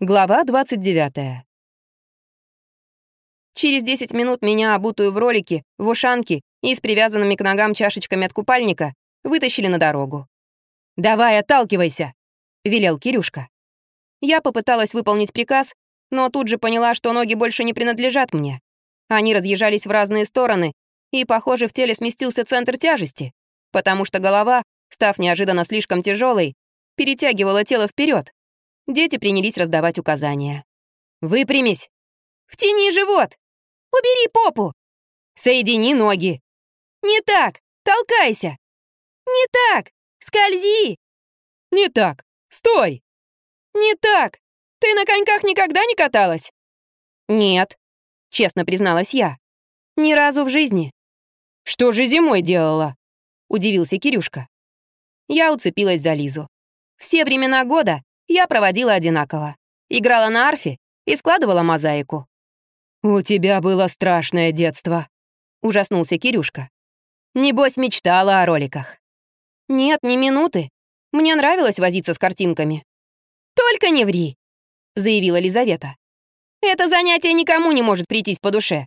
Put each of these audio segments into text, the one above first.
Глава 29. Через 10 минут меня, обутую в ролики, в ушанки и с привязанными к ногам чашечками от купальника, вытащили на дорогу. «Давай, отталкивайся!» — велел Кирюшка. Я попыталась выполнить приказ, но тут же поняла, что ноги больше не принадлежат мне. Они разъезжались в разные стороны, и, похоже, в теле сместился центр тяжести, потому что голова, став неожиданно слишком тяжелой, перетягивала тело вперед. Дети принялись раздавать указания. «Выпрямись! Втяни живот! Убери попу! Соедини ноги! Не так! Толкайся! Не так! Скользи! Не так! Стой! Не так! Ты на коньках никогда не каталась?» «Нет», — честно призналась я. «Ни разу в жизни». «Что же зимой делала?» — удивился Кирюшка. Я уцепилась за Лизу. Все времена года я проводила одинаково. Играла на арфе и складывала мозаику. «У тебя было страшное детство», — ужаснулся Кирюшка. «Небось, мечтала о роликах». «Нет, ни минуты. Мне нравилось возиться с картинками». «Только не ври», — заявила Лизавета. «Это занятие никому не может прийтись по душе.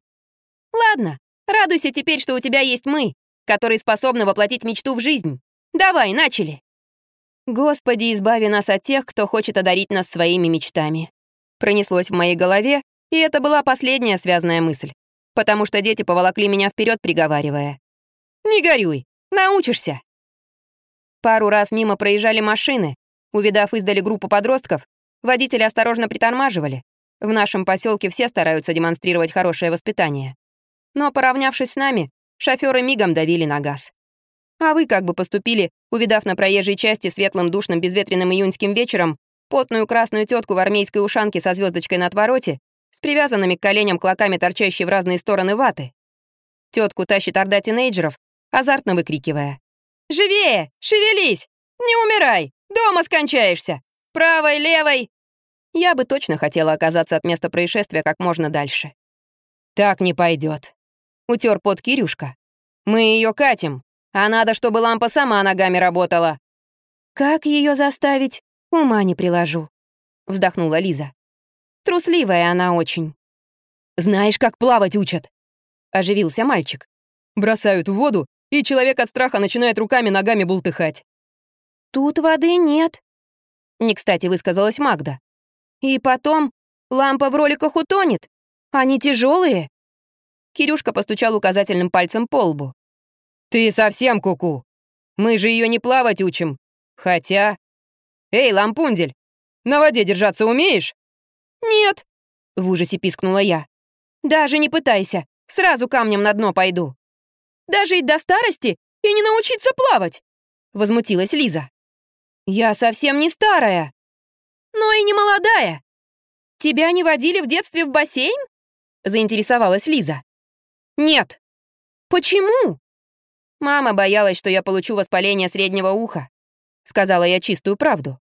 Ладно, радуйся теперь, что у тебя есть мы, которые способны воплотить мечту в жизнь. Давай, начали!» «Господи, избави нас от тех, кто хочет одарить нас своими мечтами». Пронеслось в моей голове, и это была последняя связанная мысль, потому что дети поволокли меня вперед, приговаривая. «Не горюй, научишься!» Пару раз мимо проезжали машины. Увидав издали группу подростков, водители осторожно притормаживали. В нашем поселке все стараются демонстрировать хорошее воспитание. Но, поравнявшись с нами, шофёры мигом давили на газ. А вы как бы поступили, увидав на проезжей части светлым душным безветренным июньским вечером потную красную тетку в армейской ушанке со звездочкой на отвороте, с привязанными к коленям клоками, торчащей в разные стороны ваты. Тетку тащит орда тинейджеров, азартно выкрикивая. «Живее! Шевелись! Не умирай! Дома скончаешься! Правой, левой!» Я бы точно хотела оказаться от места происшествия как можно дальше. «Так не пойдет. утер под Кирюшка. «Мы ее катим, а надо, чтобы лампа сама ногами работала». «Как ее заставить? Ума не приложу», — вздохнула Лиза. «Трусливая она очень». «Знаешь, как плавать учат?» — оживился мальчик. «Бросают в воду, и человек от страха начинает руками-ногами бултыхать». «Тут воды нет», — не кстати высказалась Магда. «И потом, лампа в роликах утонет. Они тяжелые. Кирюшка постучал указательным пальцем по лбу. «Ты совсем куку. -ку. Мы же ее не плавать учим. Хотя... Эй, лампундель, на воде держаться умеешь?» «Нет», — в ужасе пискнула я. «Даже не пытайся, сразу камнем на дно пойду». «Даже и до старости и не научиться плавать!» — возмутилась Лиза. «Я совсем не старая». «Но и не молодая. Тебя не водили в детстве в бассейн?» — заинтересовалась Лиза. «Нет». «Почему?» «Мама боялась, что я получу воспаление среднего уха», — сказала я чистую правду.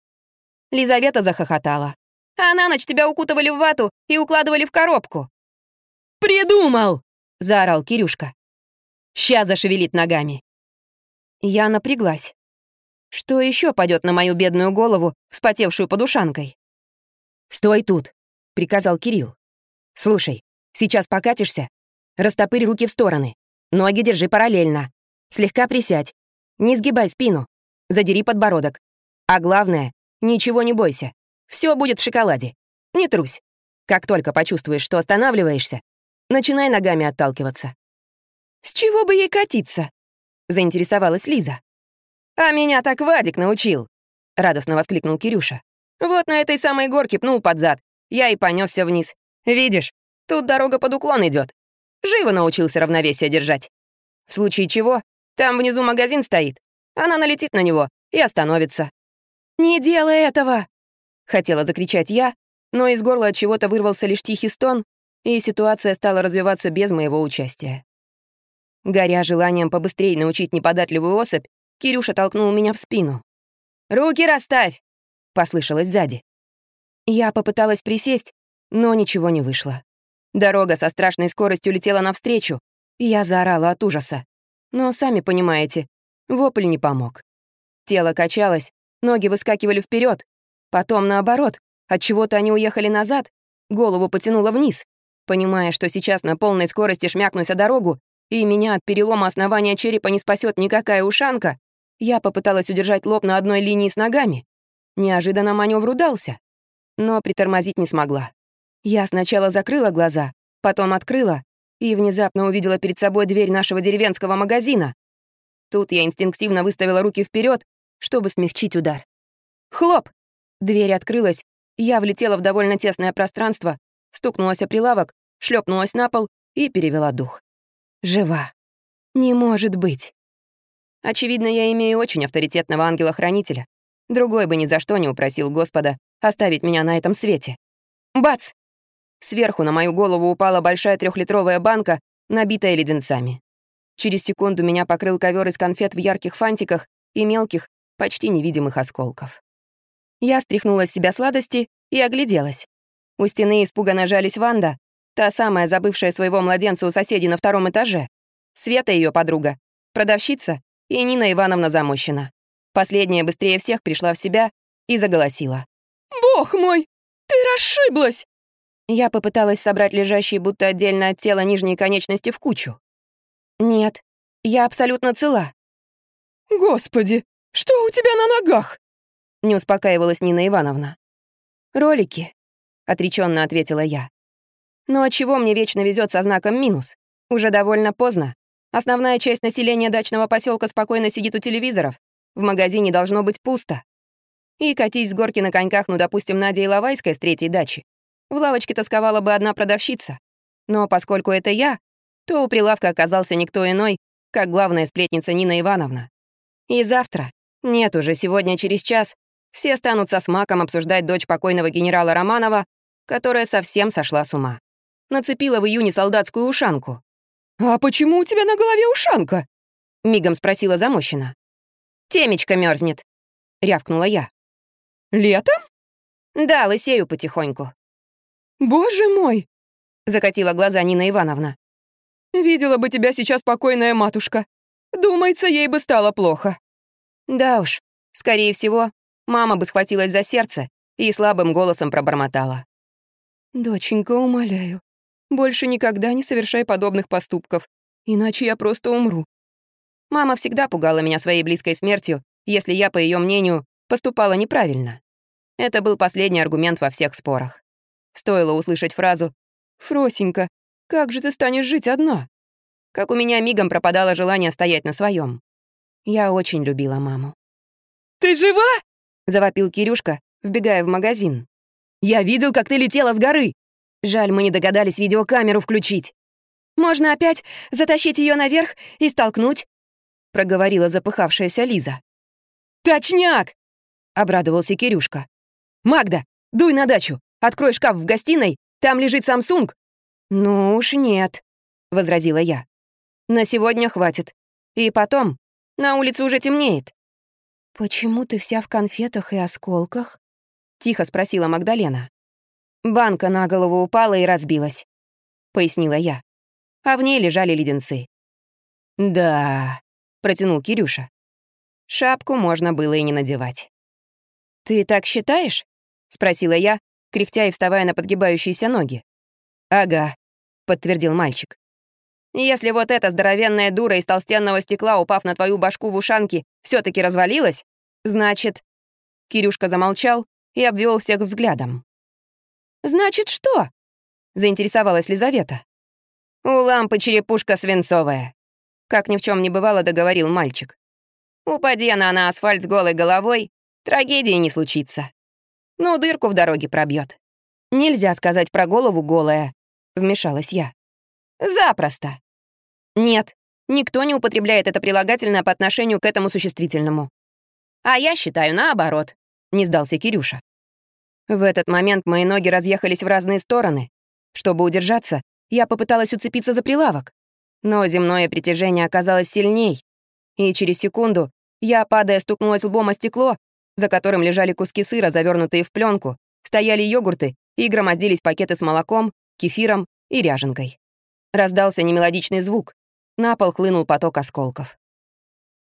Лизавета захохотала. «А на ночь тебя укутывали в вату и укладывали в коробку». «Придумал!» — заорал Кирюшка. «Ща зашевелит ногами». Я напряглась. Что еще падет на мою бедную голову, вспотевшую подушанкой? «Стой тут», — приказал Кирилл. «Слушай, сейчас покатишься, растопырь руки в стороны, ноги держи параллельно, Слегка присядь. Не сгибай спину. Задери подбородок. А главное, ничего не бойся. Все будет в шоколаде. Не трусь. Как только почувствуешь, что останавливаешься, начинай ногами отталкиваться. «С чего бы ей катиться?» — заинтересовалась Лиза. «А меня так Вадик научил!» — радостно воскликнул Кирюша. «Вот на этой самой горке пнул под зад. Я и понесся вниз. Видишь, тут дорога под уклон идет. Живо научился равновесие держать. В случае чего там внизу магазин стоит. Она налетит на него и остановится». «Не делай этого!» — хотела закричать я, но из горла от чего-то вырвался лишь тихий стон, и ситуация стала развиваться без моего участия. Горя желанием побыстрее научить неподатливую особь, Кирюша толкнул меня в спину. «Руки расставь!» — послышалось сзади. Я попыталась присесть, но ничего не вышло. Дорога со страшной скоростью летела навстречу, и я заорала от ужаса. Но, сами понимаете, вопль не помог. Тело качалось, ноги выскакивали вперед, потом наоборот, Отчего-то они уехали назад, голову потянуло вниз, понимая, что сейчас на полной скорости шмякнусь о дорогу, и меня от перелома основания черепа не спасет никакая ушанка, я попыталась удержать лоб на одной линии с ногами. Неожиданно маневр удался, но притормозить не смогла. Я сначала закрыла глаза, потом открыла и внезапно увидела перед собой дверь нашего деревенского магазина. Тут я инстинктивно выставила руки вперед, чтобы смягчить удар. Хлоп! Дверь открылась, я влетела в довольно тесное пространство, стукнулась о прилавок, шлепнулась на пол и перевела дух. Жива. Не может быть. Очевидно, я имею очень авторитетного ангела-хранителя. Другой бы ни за что не упросил Господа оставить меня на этом свете. Бац! Сверху на мою голову упала большая трехлитровая банка, набитая леденцами. Через секунду меня покрыл ковер из конфет в ярких фантиках и мелких, почти невидимых осколков. Я стряхнула с себя сладости и огляделась. У стены испуганно жались Ванда, та самая забывшая своего младенца у соседей на втором этаже, Света ее подруга, продавщица и Нина Ивановна Замощина. Последняя быстрее всех пришла в себя и заголосила. «Бог мой, ты расшиблась!» Я попыталась собрать лежащие будто отдельно от тела нижние конечности в кучу. «Нет, я абсолютно цела». «Господи, что у тебя на ногах?» Не успокаивалась Нина Ивановна. «Ролики», — отреченно ответила я. «Но отчего мне вечно везет со знаком минус? Уже довольно поздно. Основная часть населения дачного поселка спокойно сидит у телевизоров. В магазине должно быть пусто. И катись с горки на коньках, ну, допустим, Надя Иловайская с третьей дачи. В лавочке тосковала бы одна продавщица. Но поскольку это я, то у прилавка оказался никто иной, как главная сплетница Нина Ивановна. И завтра, нет уже, сегодня через час, все станут со смаком обсуждать дочь покойного генерала Романова, которая совсем сошла с ума. Нацепила в июне солдатскую ушанку. «А почему у тебя на голове ушанка?» — мигом спросила замощина. «Темечко мерзнет, рявкнула я. «Летом?» «Да, лысею потихоньку». «Боже мой!» — закатила глаза Нина Ивановна. «Видела бы тебя сейчас покойная матушка. Думается, ей бы стало плохо». Да уж, скорее всего, мама бы схватилась за сердце и слабым голосом пробормотала. «Доченька, умоляю, больше никогда не совершай подобных поступков, иначе я просто умру». Мама всегда пугала меня своей близкой смертью, если я, по ее мнению, поступала неправильно. Это был последний аргумент во всех спорах. Стоило услышать фразу «Фросенька, как же ты станешь жить одна?» Как у меня мигом пропадало желание стоять на своем. Я очень любила маму. «Ты жива?» — завопил Кирюшка, вбегая в магазин. «Я видел, как ты летела с горы!» Жаль, мы не догадались видеокамеру включить. «Можно опять затащить ее наверх и столкнуть?» — проговорила запыхавшаяся Лиза. «Точняк!» — обрадовался Кирюшка. «Магда, дуй на дачу, Открой шкаф в гостиной, там лежит Samsung». «Ну уж нет», — возразила я. «На сегодня хватит. И потом, на улице уже темнеет». «Почему ты вся в конфетах и осколках?» — тихо спросила Магдалена. «Банка на голову упала и разбилась», — пояснила я. А в ней лежали леденцы. «Да», — протянул Кирюша. Шапку можно было и не надевать. «Ты так считаешь?» — спросила я, кряхтя и вставая на подгибающиеся ноги. «Ага», — подтвердил мальчик. «Если вот эта здоровенная дура из толстенного стекла, упав на твою башку в ушанке, все таки развалилась, значит...» Кирюшка замолчал и обвел всех взглядом. «Значит, что?» — заинтересовалась Лизавета. «У лампы черепушка свинцовая», — как ни в чем не бывало, договорил мальчик. «Упади она на асфальт с голой головой, трагедии не случится». Ну, дырку в дороге пробьет. Нельзя сказать про голову голая, вмешалась я. Запросто. Нет, никто не употребляет это прилагательное по отношению к этому существительному. А я считаю наоборот, не сдался Кирюша. В этот момент мои ноги разъехались в разные стороны. Чтобы удержаться, я попыталась уцепиться за прилавок. Но земное притяжение оказалось сильней, и через секунду я, падая, стукнулась лбом о стекло за которым лежали куски сыра, завернутые в пленку, стояли йогурты и громоздились пакеты с молоком, кефиром и ряженкой. Раздался немелодичный звук. На пол хлынул поток осколков.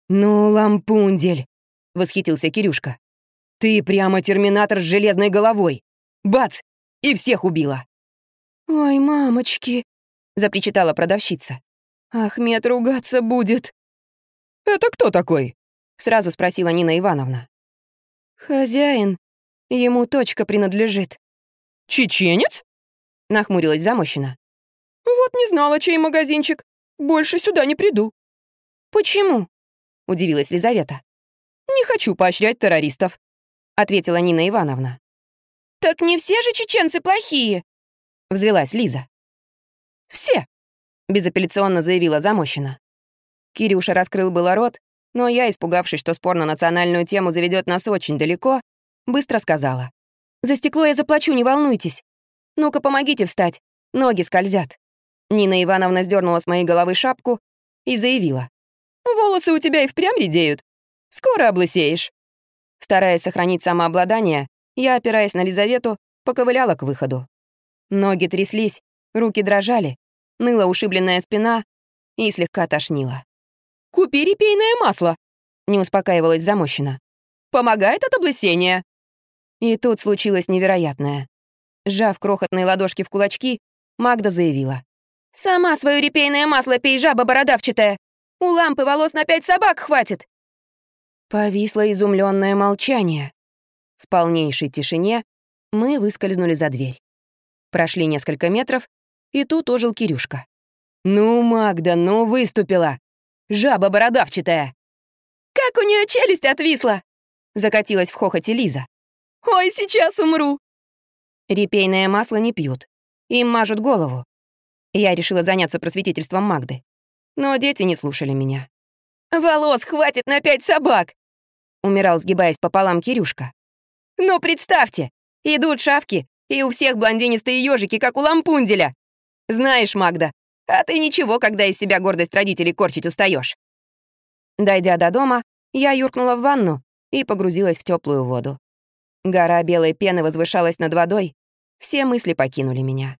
«Ну, лампундель!» — восхитился Кирюшка. «Ты прямо терминатор с железной головой. Бац! И всех убила. «Ой, мамочки!» — запричитала продавщица. «Ахмед ругаться будет». «Это кто такой?» — сразу спросила Нина Ивановна. «Хозяин. Ему точка принадлежит». «Чеченец?» — нахмурилась Замощина. «Вот не знала, чей магазинчик. Больше сюда не приду». «Почему?» — удивилась Лизавета. «Не хочу поощрять террористов», — ответила Нина Ивановна. «Так не все же чеченцы плохие!» — взвелась Лиза. «Все!» — безапелляционно заявила Замощина. Кирюша раскрыл было рот, но я, испугавшись, что спор на национальную тему заведет нас очень далеко, быстро сказала. «За стекло я заплачу, не волнуйтесь. Ну-ка, помогите встать, ноги скользят». Нина Ивановна сдернула с моей головы шапку и заявила. «Волосы у тебя и впрямь редеют. Скоро облысеешь». Стараясь сохранить самообладание, я, опираясь на Лизавету, поковыляла к выходу. Ноги тряслись, руки дрожали, ныла ушибленная спина и слегка тошнила. «Купи репейное масло!» — не успокаивалась замощина. «Помогает от облысения!» И тут случилось невероятное. Сжав крохотные ладошки в кулачки, Магда заявила. «Сама свое репейное масло пей, жаба бородавчатая! У лампы волос на пять собак хватит!» Повисло изумленное молчание. В полнейшей тишине мы выскользнули за дверь. Прошли несколько метров, и тут ожил Кирюшка. «Ну, Магда, ну выступила! Жаба бородавчатая!» «Как у нее челюсть отвисла!» Закатилась в хохоте Лиза. «Ой, сейчас умру!» Репейное масло не пьют. Им мажут голову. Я решила заняться просветительством Магды. Но дети не слушали меня. «Волос хватит на пять собак!» Умирал, сгибаясь пополам Кирюшка. «Ну, представьте, идут шавки, и у всех блондинистые ежики, как у лампунделя. Знаешь, Магда, а ты ничего, когда из себя гордость родителей корчить устаешь. Дойдя до дома, я юркнула в ванну и погрузилась в теплую воду. Гора белой пены возвышалась над водой, все мысли покинули меня.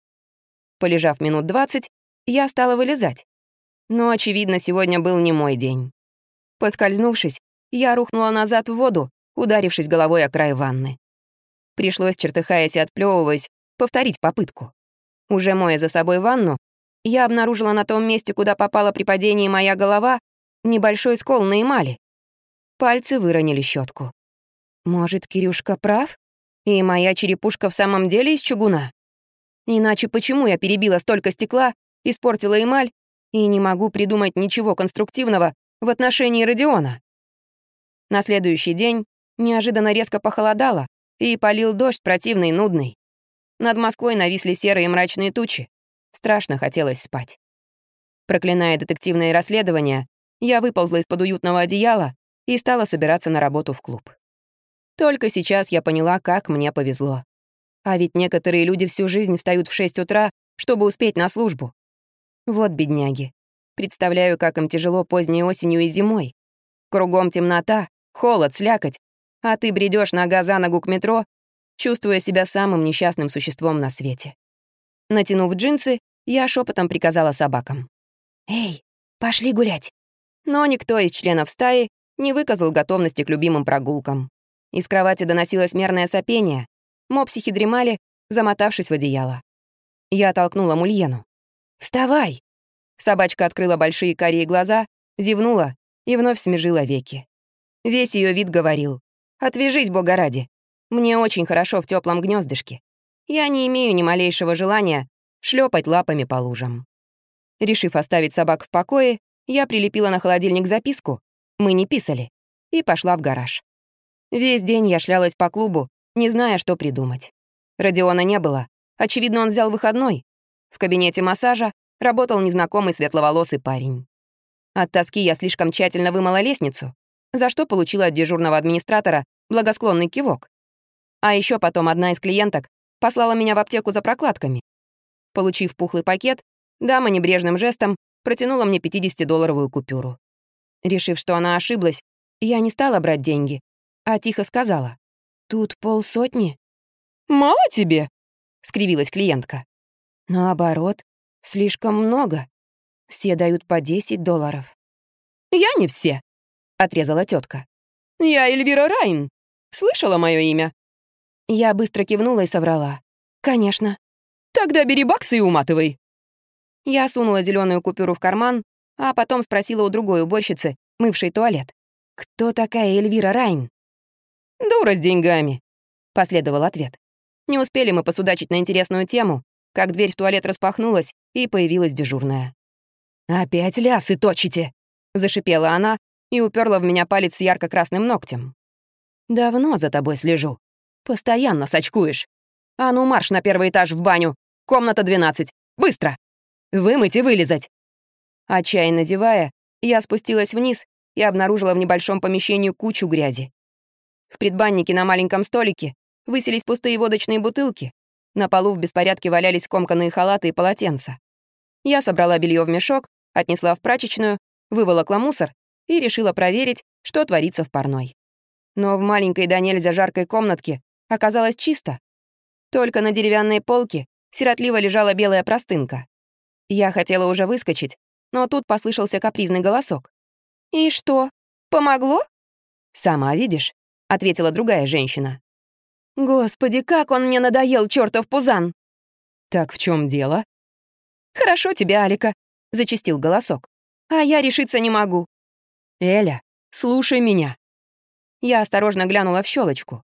Полежав минут двадцать, я стала вылезать. Но, очевидно, сегодня был не мой день. Поскользнувшись, я рухнула назад в воду, ударившись головой о край ванны. Пришлось, чертыхаясь и отплёвываясь, повторить попытку. Уже моя за собой ванну, я обнаружила на том месте, куда попала при падении моя голова, небольшой скол на эмали. Пальцы выронили щетку. Может, Кирюшка прав? И моя черепушка в самом деле из чугуна? Иначе почему я перебила столько стекла, испортила эмаль и не могу придумать ничего конструктивного в отношении Родиона? На следующий день неожиданно резко похолодало, и полил дождь противный, нудный. Над Москвой нависли серые мрачные тучи. Страшно хотелось спать. Проклиная детективные расследования, я выползла из-под уютного одеяла и стала собираться на работу в клуб. Только сейчас я поняла, как мне повезло. А ведь некоторые люди всю жизнь встают в 6 утра, чтобы успеть на службу. Вот бедняги. Представляю, как им тяжело поздней осенью и зимой. Кругом темнота, холод, слякоть, а ты бредешь нога за ногу к метро, чувствуя себя самым несчастным существом на свете. Натянув джинсы, я шепотом приказала собакам. «Эй, пошли гулять!» Но никто из членов стаи не выказал готовности к любимым прогулкам. Из кровати доносилось мерное сопение. Мопсихи дремали, замотавшись в одеяло. Я толкнула Мульену. «Вставай!» Собачка открыла большие карие глаза, зевнула и вновь смежила веки. Весь ее вид говорил Отвяжись, бога ради. Мне очень хорошо в теплом гнездышке. Я не имею ни малейшего желания шлепать лапами по лужам. Решив оставить собак в покое, я прилепила на холодильник записку «Мы не писали» и пошла в гараж. Весь день я шлялась по клубу, не зная, что придумать. Родиона не было. Очевидно, он взял выходной. В кабинете массажа работал незнакомый светловолосый парень. От тоски я слишком тщательно вымыла лестницу, за что получила от дежурного администратора благосклонный кивок. А еще потом одна из клиенток послала меня в аптеку за прокладками. Получив пухлый пакет, дама небрежным жестом протянула мне 50-долларовую купюру. Решив, что она ошиблась, я не стала брать деньги, а тихо сказала. «Тут полсотни». «Мало тебе?» — скривилась клиентка. «Наоборот, слишком много. Все дают по 10 долларов». «Я не все», — отрезала тетка. «Я Эльвира Райн. Слышала мое имя?» Я быстро кивнула и соврала. «Конечно». «Тогда бери баксы и уматывай». Я сунула зеленую купюру в карман, а потом спросила у другой уборщицы, мывшей туалет. «Кто такая Эльвира Райн?» «Дура с деньгами», — последовал ответ. Не успели мы посудачить на интересную тему, как дверь в туалет распахнулась, и появилась дежурная. «Опять лясы точите!» — зашипела она и уперла в меня палец с ярко-красным ногтем. «Давно за тобой слежу. Постоянно сочкуешь. А ну марш на первый этаж в баню. Комната 12. Быстро! Вымыть и вылезать!» Отчаянно зевая, я спустилась вниз и обнаружила в небольшом помещении кучу грязи. В предбаннике на маленьком столике высились пустые водочные бутылки, на полу в беспорядке валялись комканные халаты и полотенца. Я собрала белье в мешок, отнесла в прачечную, выволокла мусор и решила проверить, что творится в парной. Но в маленькой до нельзя жаркой комнатке оказалось чисто. Только на деревянной полке сиротливо лежала белая простынка. Я хотела уже выскочить, но тут послышался капризный голосок. «И что, помогло?» «Сама видишь», — ответила другая женщина. «Господи, как он мне надоел, чертов пузан!» «Так в чем дело?» «Хорошо тебе, Алика», — зачистил голосок. «А я решиться не могу». «Эля, слушай меня». Я осторожно глянула в щелочку.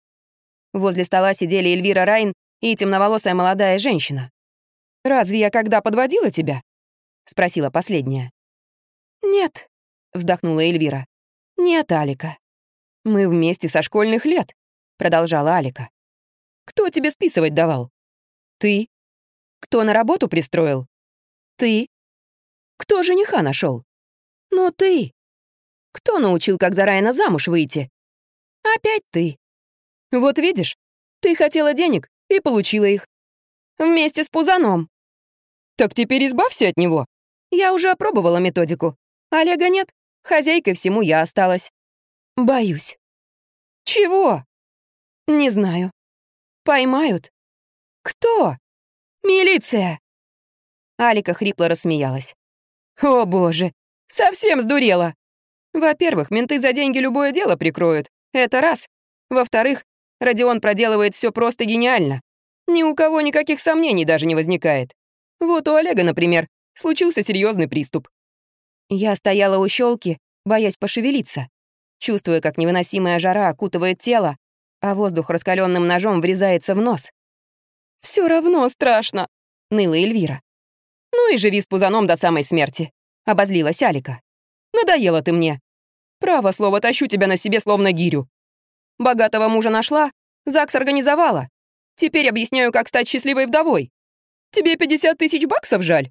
Возле стола сидели Эльвира Райн и темноволосая молодая женщина. «Разве я когда подводила тебя?» — спросила последняя. «Нет», — вздохнула Эльвира. «Нет, Алика. Мы вместе со школьных лет», — продолжала Алика. «Кто тебе списывать давал? Ты. Кто на работу пристроил? Ты. Кто жениха нашел? Ну ты. Кто научил, как за Райана замуж выйти? Опять ты. Вот видишь, ты хотела денег и получила их. Вместе с Пузаном. Так теперь избавься от него. Я уже опробовала методику. Олега нет, хозяйкой всему я осталась. Боюсь. Чего? Не знаю. Поймают. Кто? Милиция. Алика хрипло рассмеялась. О боже, совсем сдурела. Во-первых, менты за деньги любое дело прикроют. Это раз. Во-вторых, Родион проделывает все просто гениально. Ни у кого никаких сомнений даже не возникает. Вот у Олега, например, случился серьезный приступ. Я стояла у щелки, боясь пошевелиться, чувствуя, как невыносимая жара окутывает тело, а воздух раскаленным ножом врезается в нос. Все равно страшно», — ныла Эльвира. «Ну и живи с пузаном до самой смерти», — обозлилась Алика. «Надоела ты мне. Право слово, тащу тебя на себе словно гирю. Богатого мужа нашла, ЗАГС организовала. Теперь объясняю, как стать счастливой вдовой. Тебе 50 тысяч баксов жаль?»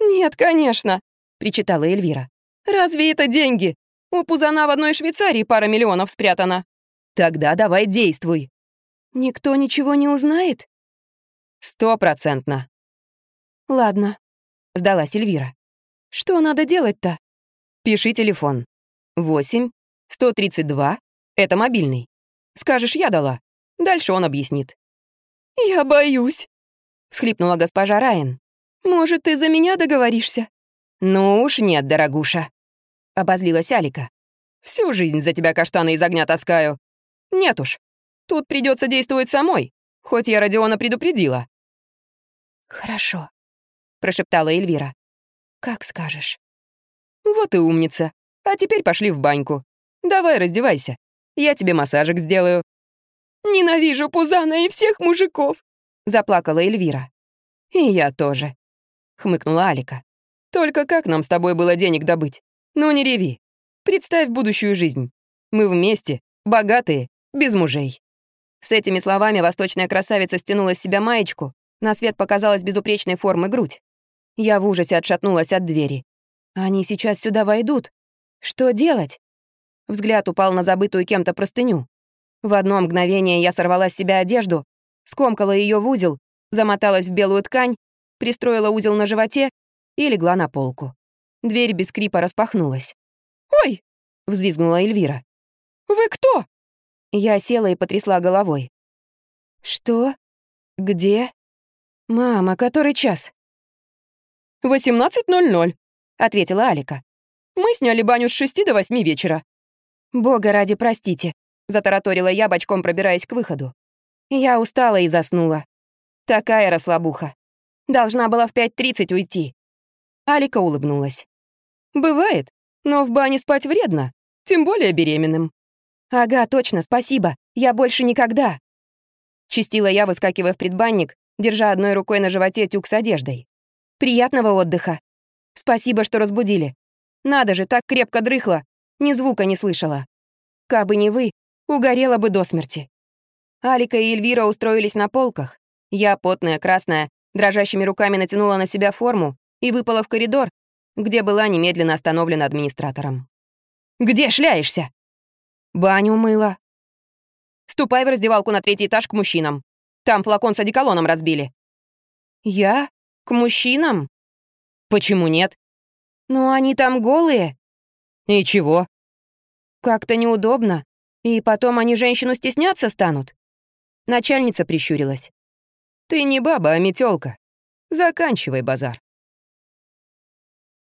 «Нет, конечно», — причитала Эльвира. «Разве это деньги? У Пузана в одной Швейцарии пара миллионов спрятана». «Тогда давай действуй». «Никто ничего не узнает?» «Стопроцентно». «Ладно», — сдалась Эльвира. «Что надо делать-то?» «Пиши телефон. 8 132 это мобильный. Скажешь, я дала. Дальше он объяснит». «Я боюсь», — всхлипнула госпожа Райан. «Может, ты за меня договоришься?» «Ну уж нет, дорогуша», — обозлилась Алика. «Всю жизнь за тебя каштаны из огня таскаю. Нет уж, тут придется действовать самой, хоть я Родиона предупредила». «Хорошо», — прошептала Эльвира. «Как скажешь». «Вот и умница. А теперь пошли в баньку. Давай раздевайся. Я тебе массажик сделаю». «Ненавижу Пузана и всех мужиков», — заплакала Эльвира. «И я тоже», — хмыкнула Алика. «Только как нам с тобой было денег добыть? Ну не реви. Представь будущую жизнь. Мы вместе, богатые, без мужей». С этими словами восточная красавица стянула с себя маечку, на свет показалась безупречной формы грудь. Я в ужасе отшатнулась от двери. Они сейчас сюда войдут. Что делать? Взгляд упал на забытую кем-то простыню. В одно мгновение я сорвала с себя одежду, скомкала ее в узел, замоталась в белую ткань, пристроила узел на животе и легла на полку. Дверь без скрипа распахнулась. «Ой!» — взвизгнула Эльвира. «Вы кто?» Я села и потрясла головой. «Что? Где? Мама, который час?» «18.00», — ответила Алика. «Мы сняли баню с шести до восьми вечера». «Бога ради, простите», — затараторила я, бочком пробираясь к выходу. Я устала и заснула. Такая расслабуха. Должна была в 5.30 уйти. Алика улыбнулась. Бывает, но в бане спать вредно, тем более беременным. Ага, точно, спасибо. Я больше никогда. Чистила я, выскакивая в предбанник, держа одной рукой на животе тюк с одеждой. Приятного отдыха. Спасибо, что разбудили. Надо же, так крепко дрыхла, ни звука не слышала. Кабы не вы, угорела бы до смерти. Алика и Эльвира устроились на полках. Я, потная, красная, дрожащими руками натянула на себя форму и выпала в коридор, где была немедленно остановлена администратором. «Где шляешься?» «Баню мыла». «Ступай в раздевалку на третий этаж к мужчинам. Там флакон с одеколоном разбили». «Я? К мужчинам?» «Почему нет?» «Ну, они там голые». «И чего?» «Как-то неудобно. И потом они женщину стесняться станут». Начальница прищурилась. «Ты не баба, а метелка. Заканчивай базар».